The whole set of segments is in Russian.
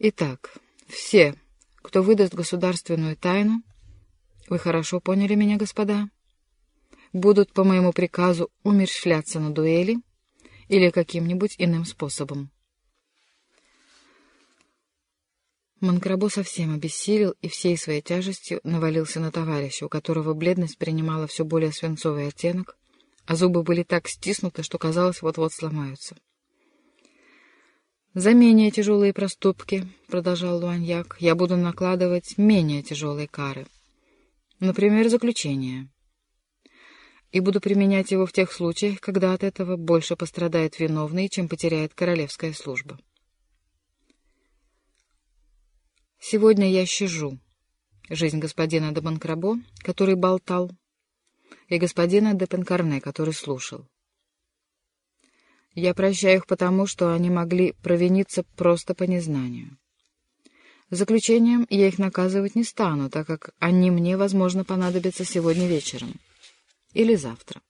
Итак, все, кто выдаст государственную тайну, вы хорошо поняли меня, господа, будут по моему приказу умерщвляться на дуэли или каким-нибудь иным способом. Манкрабо совсем обессилел и всей своей тяжестью навалился на товарища, у которого бледность принимала все более свинцовый оттенок, а зубы были так стиснуты, что казалось, вот-вот сломаются. «За менее тяжелые проступки, — продолжал Луаньяк, — я буду накладывать менее тяжелые кары. Например, заключение. И буду применять его в тех случаях, когда от этого больше пострадает виновный, чем потеряет королевская служба». Сегодня я щажу жизнь господина де Банкрабо, который болтал, и господина де Пенкарне, который слушал. Я прощаю их потому, что они могли провиниться просто по незнанию. Заключением я их наказывать не стану, так как они мне, возможно, понадобятся сегодня вечером или завтра.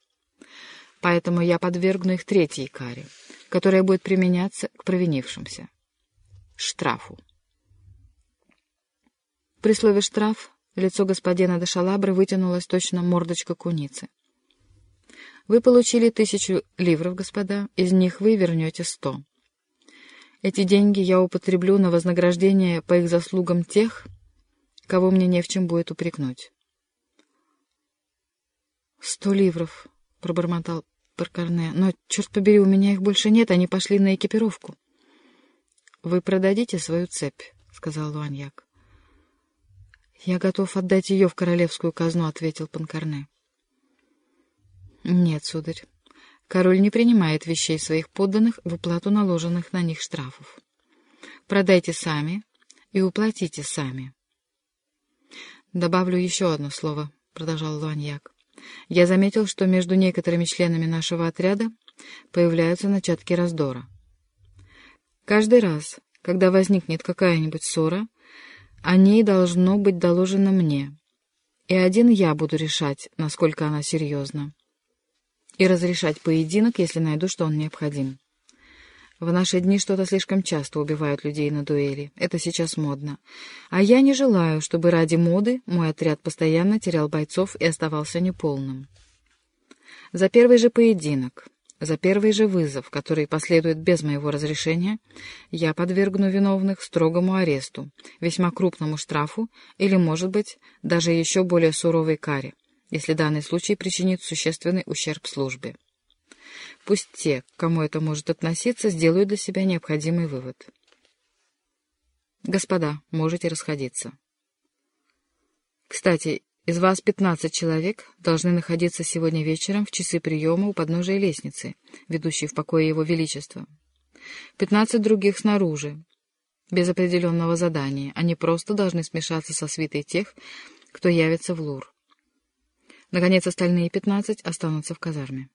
Поэтому я подвергну их третьей каре, которая будет применяться к провинившимся — штрафу. При слове «штраф» лицо господина де Шалабры вытянулось точно мордочка куницы. «Вы получили тысячу ливров, господа, из них вы вернете сто. Эти деньги я употреблю на вознаграждение по их заслугам тех, кого мне не в чем будет упрекнуть». «Сто ливров», — пробормотал Паркарне, — «но, черт побери, у меня их больше нет, они пошли на экипировку». «Вы продадите свою цепь», — сказал Луаньяк. «Я готов отдать ее в королевскую казну», — ответил Панкарне. «Нет, сударь, король не принимает вещей своих подданных в уплату наложенных на них штрафов. Продайте сами и уплатите сами». «Добавлю еще одно слово», — продолжал Луаньяк. «Я заметил, что между некоторыми членами нашего отряда появляются начатки раздора. Каждый раз, когда возникнет какая-нибудь ссора, о ней должно быть доложено мне, и один я буду решать, насколько она серьезна, и разрешать поединок, если найду, что он необходим. В наши дни что-то слишком часто убивают людей на дуэли. Это сейчас модно. А я не желаю, чтобы ради моды мой отряд постоянно терял бойцов и оставался неполным. За первый же поединок за первый же вызов, который последует без моего разрешения, я подвергну виновных строгому аресту, весьма крупному штрафу или, может быть, даже еще более суровой каре, если данный случай причинит существенный ущерб службе. Пусть те, к кому это может относиться, сделают для себя необходимый вывод. Господа, можете расходиться. Кстати, из вас пятнадцать человек должны находиться сегодня вечером в часы приема у подножия лестницы, ведущей в покое Его Величества. Пятнадцать других снаружи, без определенного задания. Они просто должны смешаться со свитой тех, кто явится в Лур. Наконец, остальные пятнадцать останутся в казарме.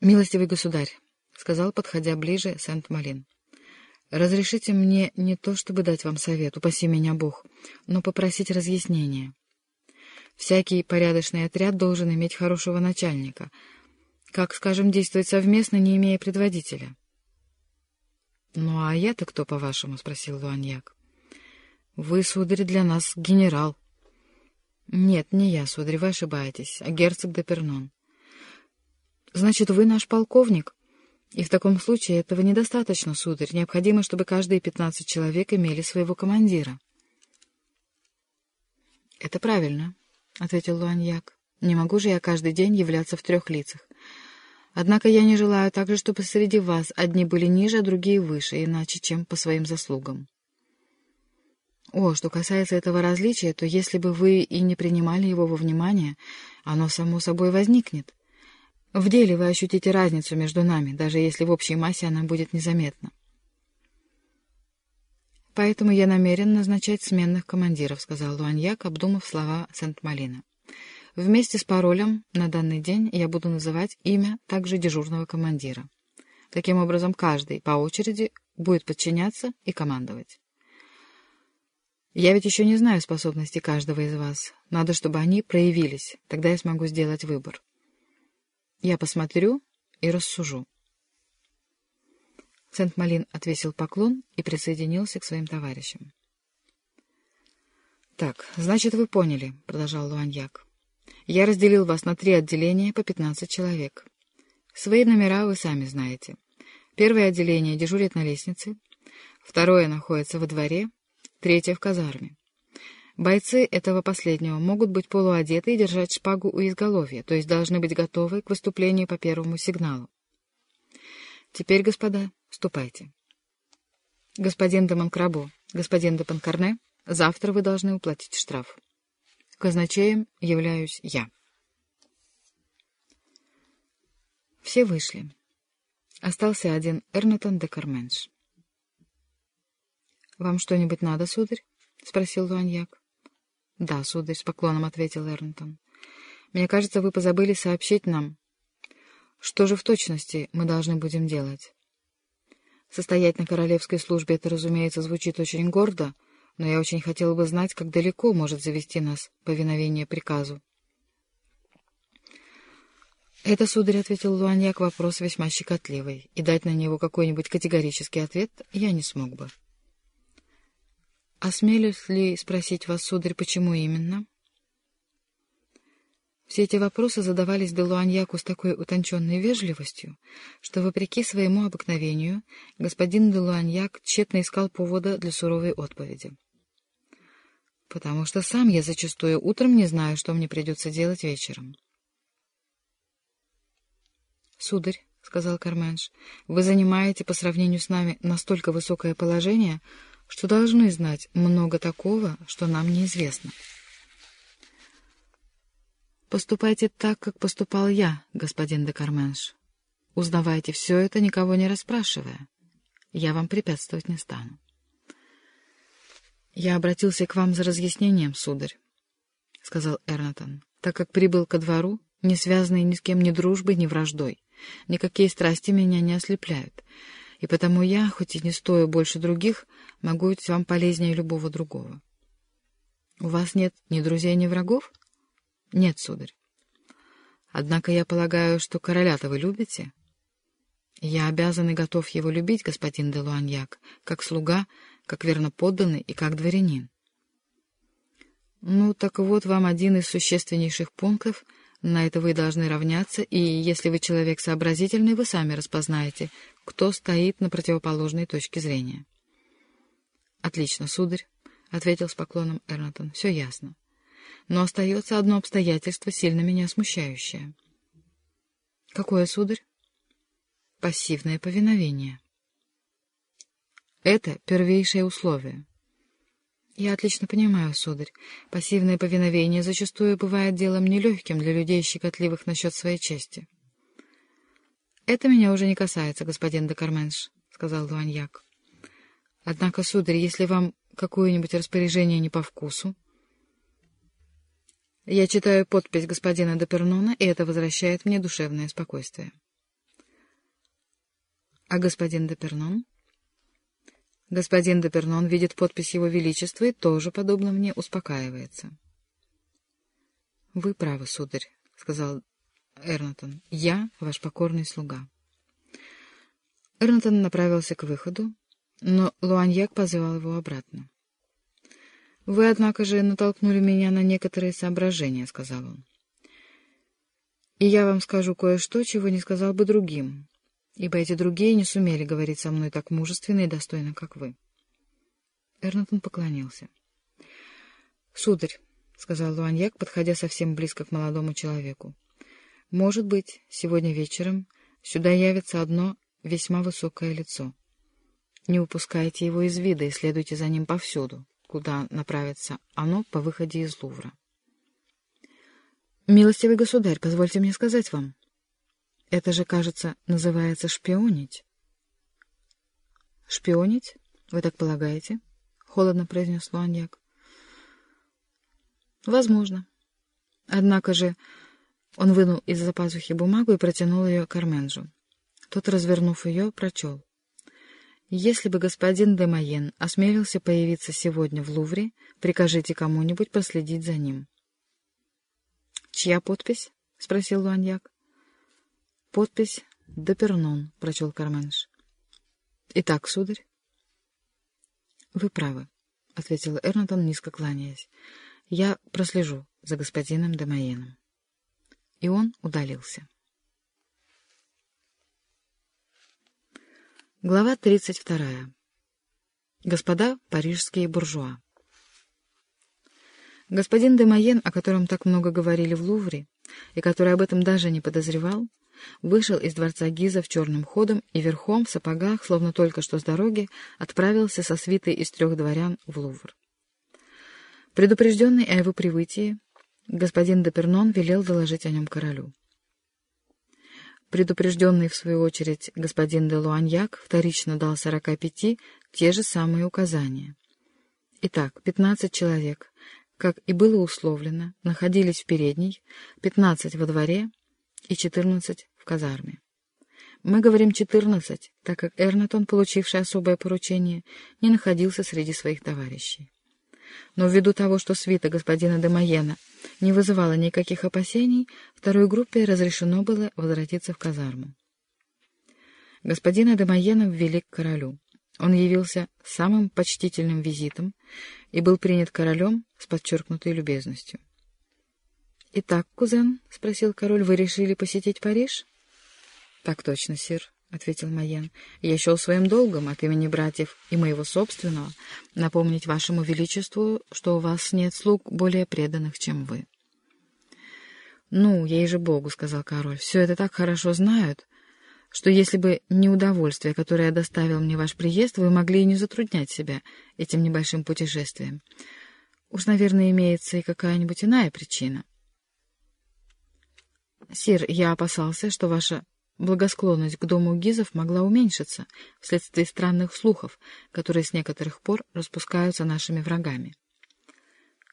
«Милостивый государь», — сказал, подходя ближе, Сент-Малин, — Разрешите мне не то, чтобы дать вам совет, упаси меня Бог, но попросить разъяснения. Всякий порядочный отряд должен иметь хорошего начальника. Как, скажем, действовать совместно, не имея предводителя? — Ну, а я-то кто, по-вашему? — спросил Луаньяк. — Вы, сударь, для нас генерал. — Нет, не я, сударь, вы ошибаетесь, а герцог де Пернон. — Значит, вы наш полковник? И в таком случае этого недостаточно, сударь. Необходимо, чтобы каждые пятнадцать человек имели своего командира. — Это правильно, — ответил Луаньяк. — Не могу же я каждый день являться в трех лицах. Однако я не желаю также, чтобы среди вас одни были ниже, а другие выше, иначе, чем по своим заслугам. О, что касается этого различия, то если бы вы и не принимали его во внимание, оно само собой возникнет. В деле вы ощутите разницу между нами, даже если в общей массе она будет незаметна. «Поэтому я намерен назначать сменных командиров», — сказал Луаньяк, обдумав слова Сент-Малина. «Вместе с паролем на данный день я буду называть имя также дежурного командира. Таким образом, каждый по очереди будет подчиняться и командовать. Я ведь еще не знаю способностей каждого из вас. Надо, чтобы они проявились, тогда я смогу сделать выбор». Я посмотрю и рассужу. Сент-Малин отвесил поклон и присоединился к своим товарищам. «Так, значит, вы поняли», — продолжал Луаньяк. «Я разделил вас на три отделения по пятнадцать человек. Свои номера вы сами знаете. Первое отделение дежурит на лестнице, второе находится во дворе, третье — в казарме. Бойцы этого последнего могут быть полуодеты и держать шпагу у изголовья, то есть должны быть готовы к выступлению по первому сигналу. Теперь, господа, ступайте. Господин де Монкрабо, господин де Панкарне, завтра вы должны уплатить штраф. Казначеем являюсь я. Все вышли. Остался один Эрнатон де Карменш. «Вам что-нибудь надо, сударь?» — спросил Луаньяк. «Да, сударь», — с поклоном ответил Эрнтон. «Мне кажется, вы позабыли сообщить нам, что же в точности мы должны будем делать. Состоять на королевской службе — это, разумеется, звучит очень гордо, но я очень хотел бы знать, как далеко может завести нас повиновение приказу». «Это, сударь», — ответил Луаньяк, — вопрос весьма щекотливый, и дать на него какой-нибудь категорический ответ я не смог бы. «Осмелюсь ли спросить вас, сударь, почему именно?» Все эти вопросы задавались Делуаньяку с такой утонченной вежливостью, что, вопреки своему обыкновению, господин Делуаньяк тщетно искал повода для суровой отповеди. «Потому что сам я зачастую утром не знаю, что мне придется делать вечером». «Сударь», — сказал Карменш, — «вы занимаете по сравнению с нами настолько высокое положение, что должны знать много такого, что нам неизвестно. Поступайте так, как поступал я, господин де Карменш. Узнавайте все это, никого не расспрашивая. Я вам препятствовать не стану. Я обратился к вам за разъяснением, сударь, — сказал Эрнатон, — так как прибыл ко двору, не связанный ни с кем ни дружбой, ни враждой. Никакие страсти меня не ослепляют и потому я, хоть и не стою больше других, могу быть вам полезнее любого другого. У вас нет ни друзей, ни врагов? Нет, сударь. Однако я полагаю, что короля-то вы любите? Я обязан и готов его любить, господин де Луаньяк, как слуга, как верноподданный и как дворянин. Ну, так вот вам один из существеннейших пунктов — на это вы должны равняться, и если вы человек сообразительный, вы сами распознаете, кто стоит на противоположной точке зрения. — Отлично, сударь, — ответил с поклоном Эрнатон. — Все ясно. Но остается одно обстоятельство, сильно меня смущающее. — Какое, сударь? — Пассивное повиновение. — Это первейшее условие. Я отлично понимаю, сударь. Пассивное повиновение зачастую бывает делом нелегким для людей, щекотливых насчет своей чести. — Это меня уже не касается, господин де Карменш, — сказал Луаньяк. — Однако, сударь, если вам какое-нибудь распоряжение не по вкусу... Я читаю подпись господина де Пернона, и это возвращает мне душевное спокойствие. — А господин де Пернон? — Господин Депернон видит подпись Его Величества и тоже, подобно мне, успокаивается. — Вы правы, сударь, — сказал Эрнатон. — Я ваш покорный слуга. Эрнатон направился к выходу, но Луаньяк позвал его обратно. — Вы, однако же, натолкнули меня на некоторые соображения, — сказал он. — И я вам скажу кое-что, чего не сказал бы другим, ибо эти другие не сумели говорить со мной так мужественно и достойно, как вы. Эрнатон поклонился. — Сударь, — сказал Луаньяк, подходя совсем близко к молодому человеку, — может быть, сегодня вечером сюда явится одно весьма высокое лицо. Не упускайте его из вида и следуйте за ним повсюду, куда направится оно по выходе из Лувра. — Милостивый государь, позвольте мне сказать вам, это же, кажется, называется шпионить. — Шпионить? Вы так полагаете? — холодно произнес Луаньяк. — Возможно. Однако же он вынул из-за пазухи бумагу и протянул ее Карменжу. Тот, развернув ее, прочел. «Если бы господин де Майен осмелился появиться сегодня в Лувре, прикажите кому-нибудь проследить за ним». «Чья подпись?» — спросил Луаньяк. Подпись «Депернон», — прочел Карменш. Итак, сударь? Вы правы, — ответил Эрнатон, низко кланяясь. Я прослежу за господином Демоеном. И он удалился. Глава 32. Господа парижские буржуа. Господин Демоен, о котором так много говорили в Лувре, и который об этом даже не подозревал, вышел из дворца Гизов черным ходом и верхом в сапогах, словно только что с дороги, отправился со свитой из трех дворян в Лувр. Предупрежденный о его прибытии, господин Депернон велел доложить о нем королю. Предупрежденный, в свою очередь, господин де Луаньяк вторично дал сорока пяти те же самые указания. Итак, пятнадцать человек, как и было условлено, находились в передней, пятнадцать во дворе и четырнадцать в казарме. Мы говорим четырнадцать, так как Эрнатон, получивший особое поручение, не находился среди своих товарищей. Но ввиду того, что свита господина Демоена не вызывала никаких опасений, второй группе разрешено было возвратиться в казарму. Господина Демоена ввели к королю. Он явился самым почтительным визитом и был принят королем с подчеркнутой любезностью. «Итак, кузен?» — спросил король. «Вы решили посетить Париж?» «Так точно, сир», — ответил Майен. «Я счел своим долгом от имени братьев и моего собственного напомнить вашему величеству, что у вас нет слуг более преданных, чем вы». «Ну, ей же богу», — сказал король, — «все это так хорошо знают, что если бы не удовольствие, которое доставил мне ваш приезд, вы могли и не затруднять себя этим небольшим путешествием. Уж, наверное, имеется и какая-нибудь иная причина». «Сир, я опасался, что ваша благосклонность к дому Гизов могла уменьшиться вследствие странных слухов, которые с некоторых пор распускаются нашими врагами.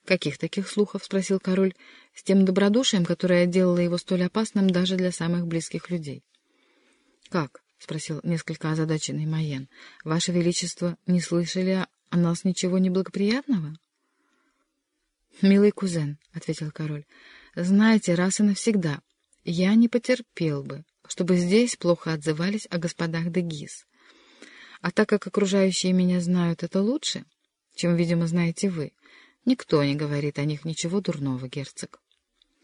«Каких таких слухов?» — спросил король, с тем добродушием, которое делало его столь опасным даже для самых близких людей. «Как?» — спросил несколько озадаченный Майен. «Ваше Величество, не слышали о нас ничего неблагоприятного?» «Милый кузен», — ответил король, — «знаете, раз и навсегда, я не потерпел бы, чтобы здесь плохо отзывались о господах Дегис. А так как окружающие меня знают это лучше, чем, видимо, знаете вы, никто не говорит о них ничего дурного, герцог.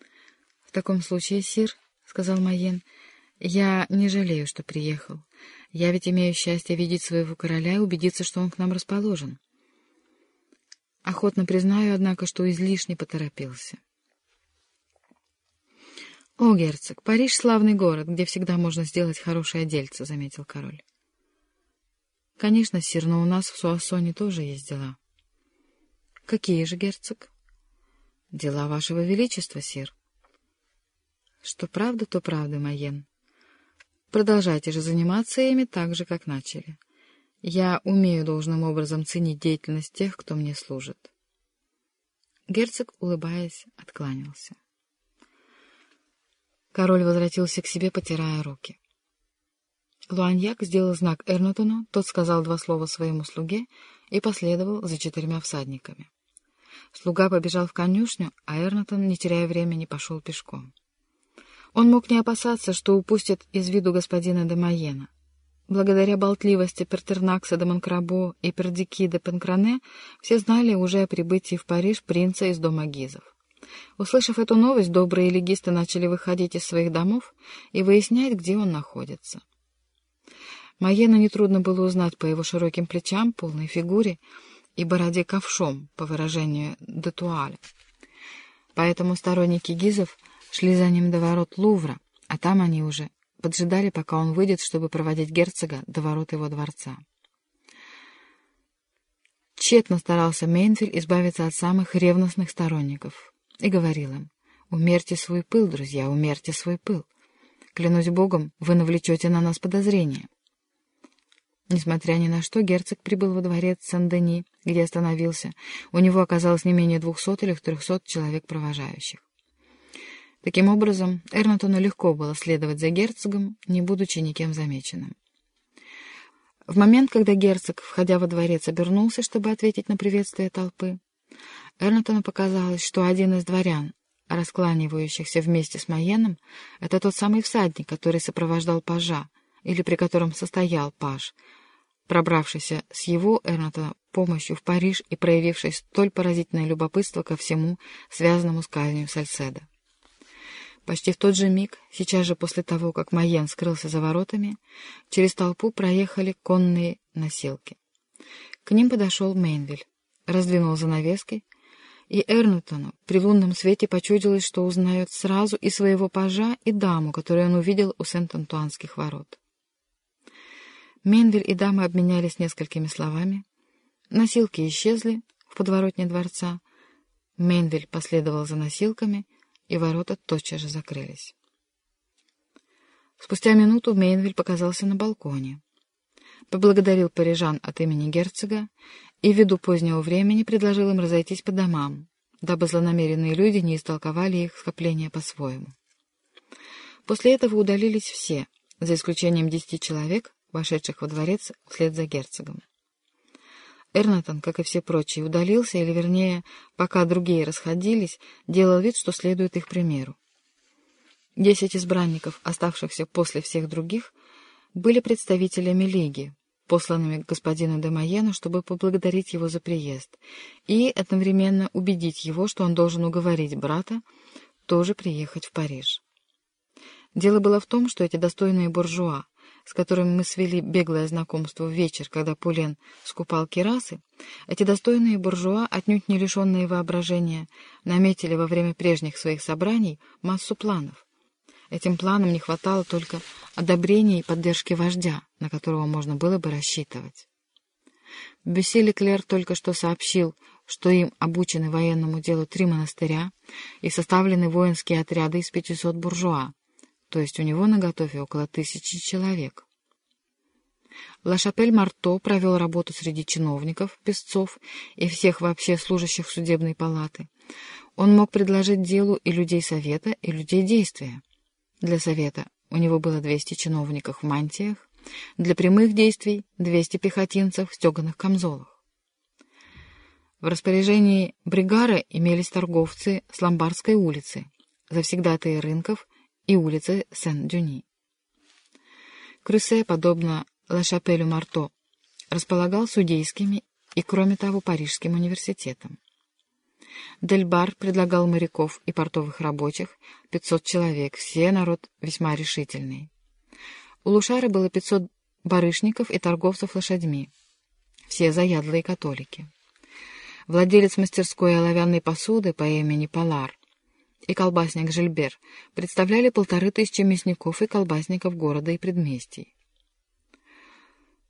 — В таком случае, сир, — сказал Майен, — я не жалею, что приехал. Я ведь имею счастье видеть своего короля и убедиться, что он к нам расположен. Охотно признаю, однако, что излишне поторопился. «О, герцог, Париж — славный город, где всегда можно сделать хорошее дельце», — заметил король. «Конечно, сир, но у нас в Суассоне тоже есть дела». «Какие же, герцог?» «Дела вашего величества, сир». «Что правда, то правда, Майен. Продолжайте же заниматься ими так же, как начали. Я умею должным образом ценить деятельность тех, кто мне служит». Герцог, улыбаясь, откланялся. Король возвратился к себе, потирая руки. Луаньяк сделал знак Эрнотону, тот сказал два слова своему слуге и последовал за четырьмя всадниками. Слуга побежал в конюшню, а Эрнотон, не теряя времени, пошел пешком. Он мог не опасаться, что упустит из виду господина де Майена. Благодаря болтливости Пертернакса де Монкрабо и Пердики де Пенкране все знали уже о прибытии в Париж принца из дома Гизов. Услышав эту новость, добрые легисты начали выходить из своих домов и выяснять, где он находится. Маена нетрудно было узнать по его широким плечам, полной фигуре и бороде ковшом, по выражению Детуаля. Поэтому сторонники Гизов шли за ним до ворот Лувра, а там они уже поджидали, пока он выйдет, чтобы проводить герцога до ворот его дворца. Тщетно старался Мейнфель избавиться от самых ревностных сторонников и говорил им, «Умерьте свой пыл, друзья, умерьте свой пыл. Клянусь Богом, вы навлечете на нас подозрения». Несмотря ни на что, герцог прибыл во дворец Сан-Дени, где остановился. У него оказалось не менее двухсот или трехсот человек провожающих. Таким образом, Эрнатону легко было следовать за герцогом, не будучи никем замеченным. В момент, когда герцог, входя во дворец, обернулся, чтобы ответить на приветствие толпы, Эрнатону показалось, что один из дворян, раскланивающихся вместе с Майеном, это тот самый всадник, который сопровождал пажа, или при котором состоял паж, пробравшийся с его, Эрнатона, помощью в Париж и проявивший столь поразительное любопытство ко всему, связанному с казнью Сальседа. Почти в тот же миг, сейчас же после того, как Майен скрылся за воротами, через толпу проехали конные носилки. К ним подошел Мейнвиль, раздвинул занавески, и Эрнутону при лунном свете почудилось, что узнает сразу и своего пажа, и даму, которую он увидел у Сент-Антуанских ворот. Менвель и дама обменялись несколькими словами. Носилки исчезли в подворотне дворца. Менвель последовал за носилками, и ворота тотчас же закрылись. Спустя минуту Мейнвиль показался на балконе. Поблагодарил парижан от имени герцога и, ввиду позднего времени, предложил им разойтись по домам, дабы злонамеренные люди не истолковали их скопление по-своему. После этого удалились все, за исключением десяти человек, вошедших во дворец вслед за герцогом. Эрнатон, как и все прочие, удалился, или, вернее, пока другие расходились, делал вид, что следует их примеру. Десять избранников, оставшихся после всех других, были представителями лиги, посланными к господину де Майену, чтобы поблагодарить его за приезд, и одновременно убедить его, что он должен уговорить брата тоже приехать в Париж. Дело было в том, что эти достойные буржуа, с которыми мы свели беглое знакомство в вечер, когда Пулен скупал кирасы, эти достойные буржуа, отнюдь не лишенные воображения, наметили во время прежних своих собраний массу планов. Этим планам не хватало только одобрения и поддержки вождя, на которого можно было бы рассчитывать. Бюсси Клер только что сообщил, что им обучены военному делу три монастыря и составлены воинские отряды из 500 буржуа, то есть у него на готове около тысячи человек. Лашапель Марто провел работу среди чиновников, песцов и всех вообще служащих судебной палаты. Он мог предложить делу и людей совета, и людей действия. Для совета у него было 200 чиновников в мантиях, для прямых действий — 200 пехотинцев в стеганых камзолах. В распоряжении Бригара имелись торговцы с Ломбардской улицы, завсегдатые рынков и улицы Сен-Дюни. Крюсе, подобно Ла-Шапелю Марто, располагал судейскими и, кроме того, Парижским университетом. Дельбар предлагал моряков и портовых рабочих, 500 человек, все народ весьма решительный. У Лушара было 500 барышников и торговцев лошадьми, все заядлые католики. Владелец мастерской оловянной посуды по имени Палар и колбасник Жильбер представляли полторы тысячи мясников и колбасников города и предместий.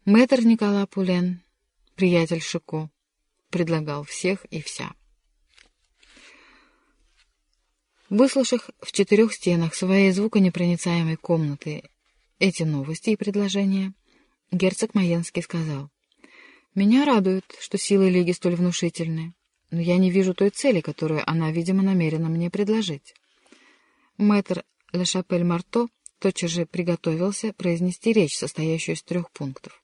Мэтр Никола Пулен, приятель Шико, предлагал всех и вся. Выслушав в четырех стенах своей звуконепроницаемой комнаты эти новости и предложения, герцог Маенский сказал, «Меня радует, что силы Лиги столь внушительны, но я не вижу той цели, которую она, видимо, намерена мне предложить». Мэтр Ле Шапель Марто тотчас же приготовился произнести речь, состоящую из трех пунктов.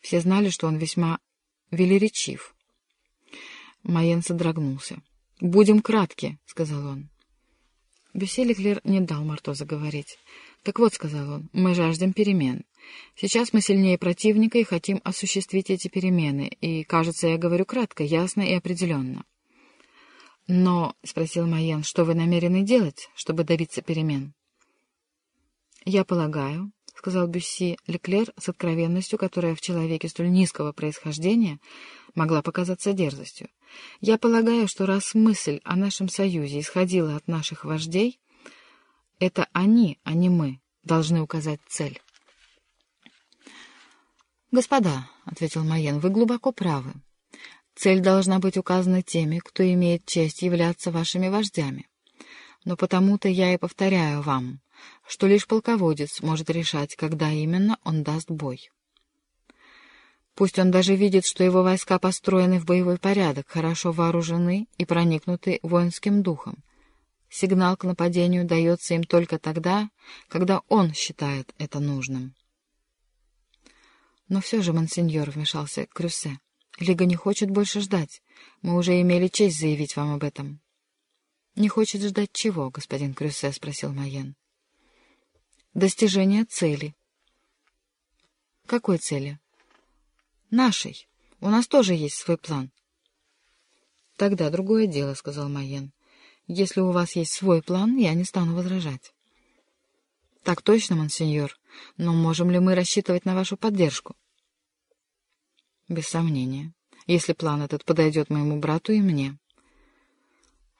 Все знали, что он весьма велеречив. Майен содрогнулся. «Будем кратки», — сказал он. Бюсси Леклер не дал Марто заговорить. «Так вот», — сказал он, — «мы жаждем перемен. Сейчас мы сильнее противника и хотим осуществить эти перемены, и, кажется, я говорю кратко, ясно и определенно». «Но», — спросил Майен, — «что вы намерены делать, чтобы добиться перемен?» «Я полагаю», — сказал Бюсси Леклер с откровенностью, которая в человеке столь низкого происхождения могла показаться дерзостью. Я полагаю, что раз мысль о нашем союзе исходила от наших вождей, это они, а не мы, должны указать цель. «Господа», — ответил Майен, — «вы глубоко правы. Цель должна быть указана теми, кто имеет честь являться вашими вождями. Но потому-то я и повторяю вам, что лишь полководец может решать, когда именно он даст бой». Пусть он даже видит, что его войска построены в боевой порядок, хорошо вооружены и проникнуты воинским духом. Сигнал к нападению дается им только тогда, когда он считает это нужным. Но все же, монсеньор, вмешался Крюсе, Лига не хочет больше ждать. Мы уже имели честь заявить вам об этом. — Не хочет ждать чего, господин Крюсе? — спросил Майен. — Достижение цели. — Какой цели? — Нашей. У нас тоже есть свой план. Тогда другое дело, — сказал Майен. Если у вас есть свой план, я не стану возражать. Так точно, монсеньор. Но можем ли мы рассчитывать на вашу поддержку? Без сомнения. Если план этот подойдет моему брату и мне.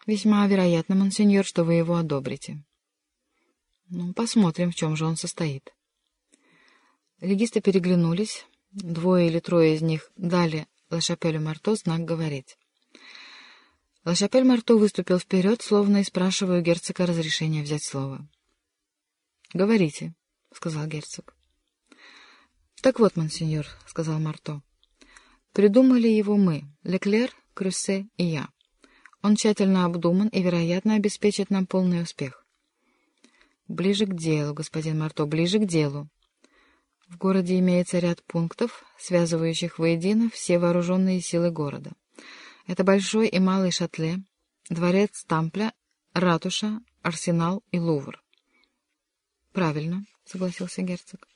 Весьма вероятно, монсеньор, что вы его одобрите. Ну, посмотрим, в чем же он состоит. Легисты переглянулись. Двое или трое из них дали Лашапелю Марто знак говорить. Лашапель Марто выступил вперед, словно и спрашивая у герцога разрешения взять слово. — Говорите, — сказал герцог. — Так вот, монсеньор, — сказал Марто, — придумали его мы, Леклер, Крюссе и я. Он тщательно обдуман и, вероятно, обеспечит нам полный успех. — Ближе к делу, господин Марто, ближе к делу. В городе имеется ряд пунктов, связывающих воедино все вооруженные силы города. Это Большой и Малый Шатле, дворец Тампля, ратуша, арсенал и Лувр. «Правильно», — согласился герцог.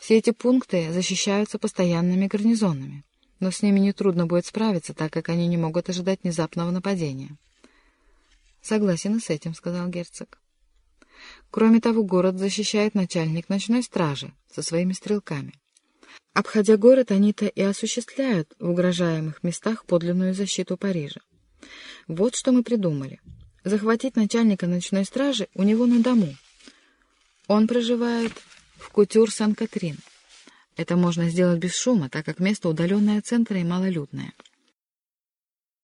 «Все эти пункты защищаются постоянными гарнизонами, но с ними нетрудно будет справиться, так как они не могут ожидать внезапного нападения». «Согласен и с этим», — сказал герцог. Кроме того, город защищает начальник ночной стражи со своими стрелками. Обходя город, они-то и осуществляют в угрожаемых местах подлинную защиту Парижа. Вот что мы придумали. Захватить начальника ночной стражи у него на дому. Он проживает в Кутюр-Сан-Катрин. Это можно сделать без шума, так как место удаленное от центра и малолюдное.